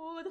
我的